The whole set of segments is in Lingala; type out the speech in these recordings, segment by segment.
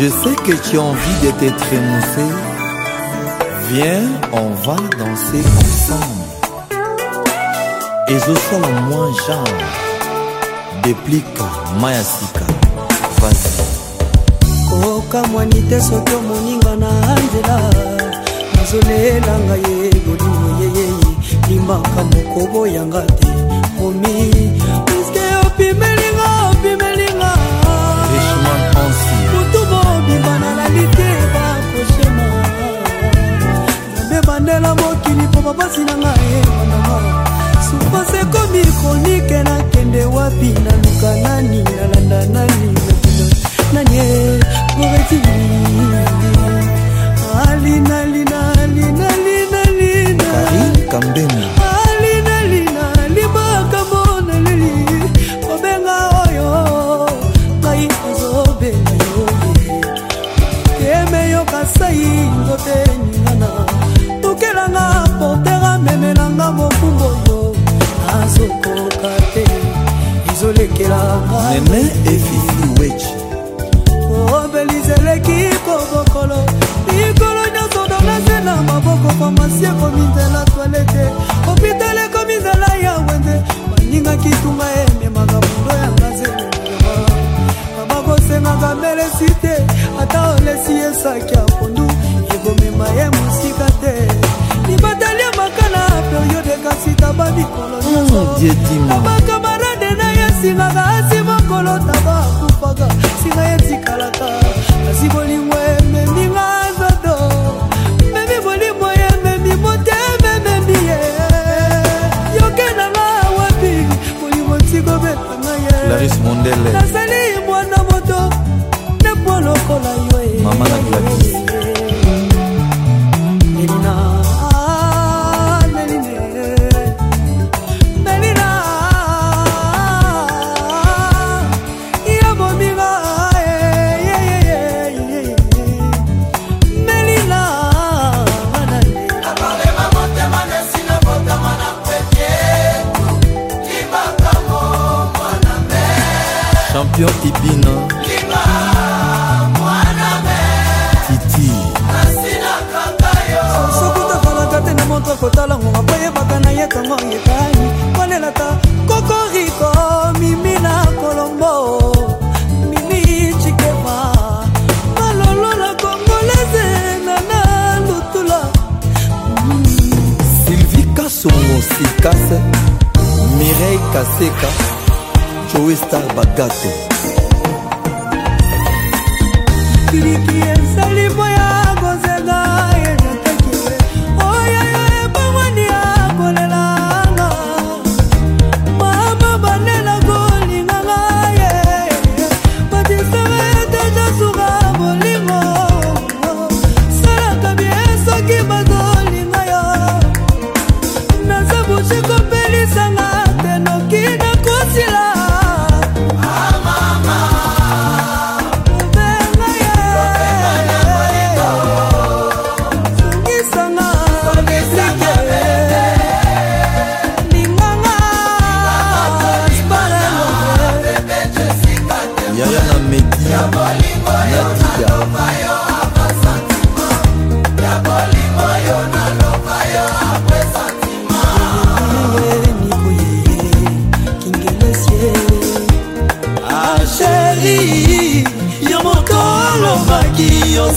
Je sais que tu as envie de t'être émoussé. Viens, on va danser ensemble. ezosala mwa genre deplika ma ya sika vasi kokamwani te soki omoninga na nzela nazolelanga ye bolingo yeyeye limbaka moko boyanga te makasi na ngai ewanama supose ekomi kronike nakende wapi naluka nani nalanda nani nakina nani moreti alinalinalinalinalinakarin kasai nzote nene efifi wechi obelise eleki po bokolo likolo nyonso donga se na maboko famasi ekomi nzela toalete hopitale ekomi nzela ya wende baningaki tunga ememaka bundo yanga zelela babakosengaka melesi te ata olesi esaki ya pondu ekomema ye mosika te libatali ya makala periode kasi taba mikolo nyonso oh, bolingo kotalango makoyebaka na ye ntongo yekani kolelaka kokoriko mimi na kolombo mini chikema malolo na kongolese na na lutula sylvie kasongo sikase mirei kaseka joestar bagato biliki ezali boya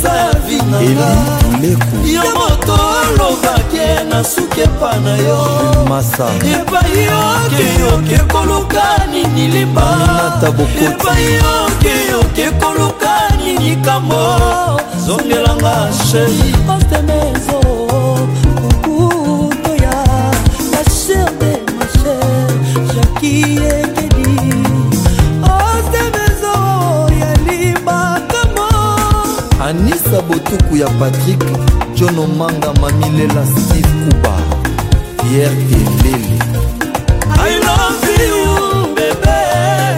eza vinayo moto olobaki na suki epa na yo epai yokeyoke koluka nini libaepai yokeyoke koluka nini kambo zongelanga sheri ostemezo kukutoya la chere de ma chere jakie anisa botuku ya patrik john omanga mamilela steve kuba pierre telele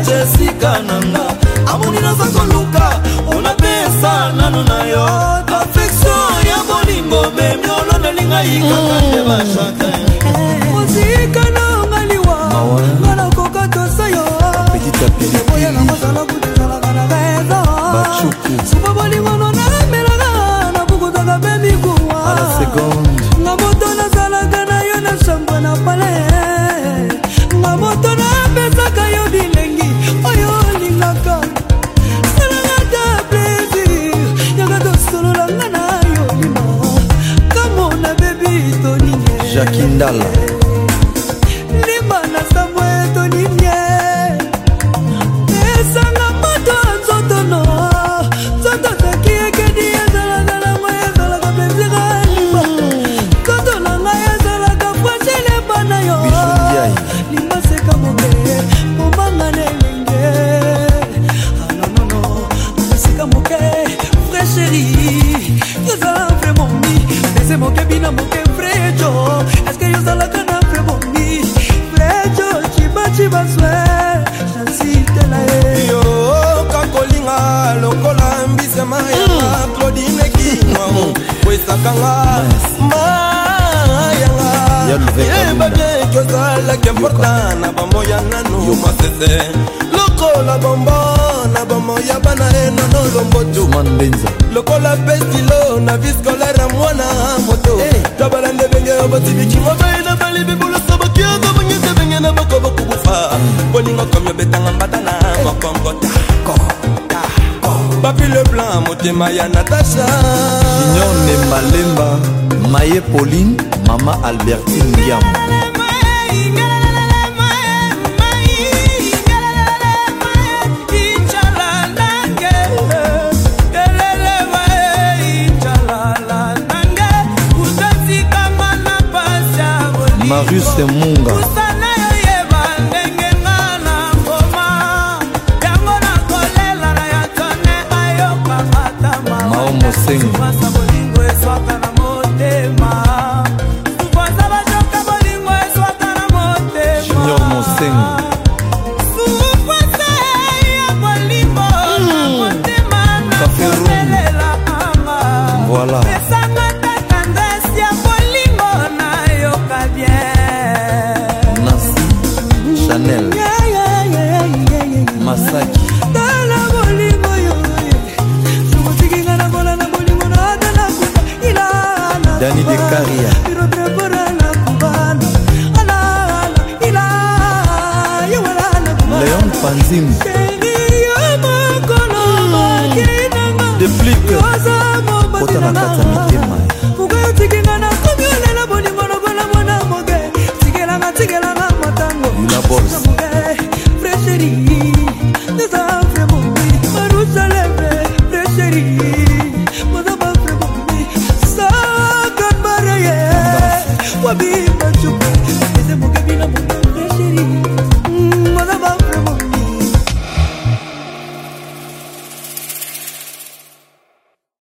jessica nanga amoni naza koluka onapesa nano na yo perfection ya bolingo memi olondelingai kaka nde bashaka ozika nanga liwa yokanga mayanga yebabeki ozalaki importa na bamoya nanu masese lokola bombo na bamoya bana enono lombotu lokola pestilo na vie scolaire mwana moto eh. tobalanda ebenge yo botibiki mobai na balibi bolosa bokiaza bongisa ebenge na bokobokubufa mm. bolingo komi obetanga mbata na eh. mokombota papi leblanc motema ya natasha union nembalemba maye pauline mama albertine ngiamo mosengo junior mosengo mm. voilà dani de karia leon panzim deplike kota na kati ya mitema ¡Gracias!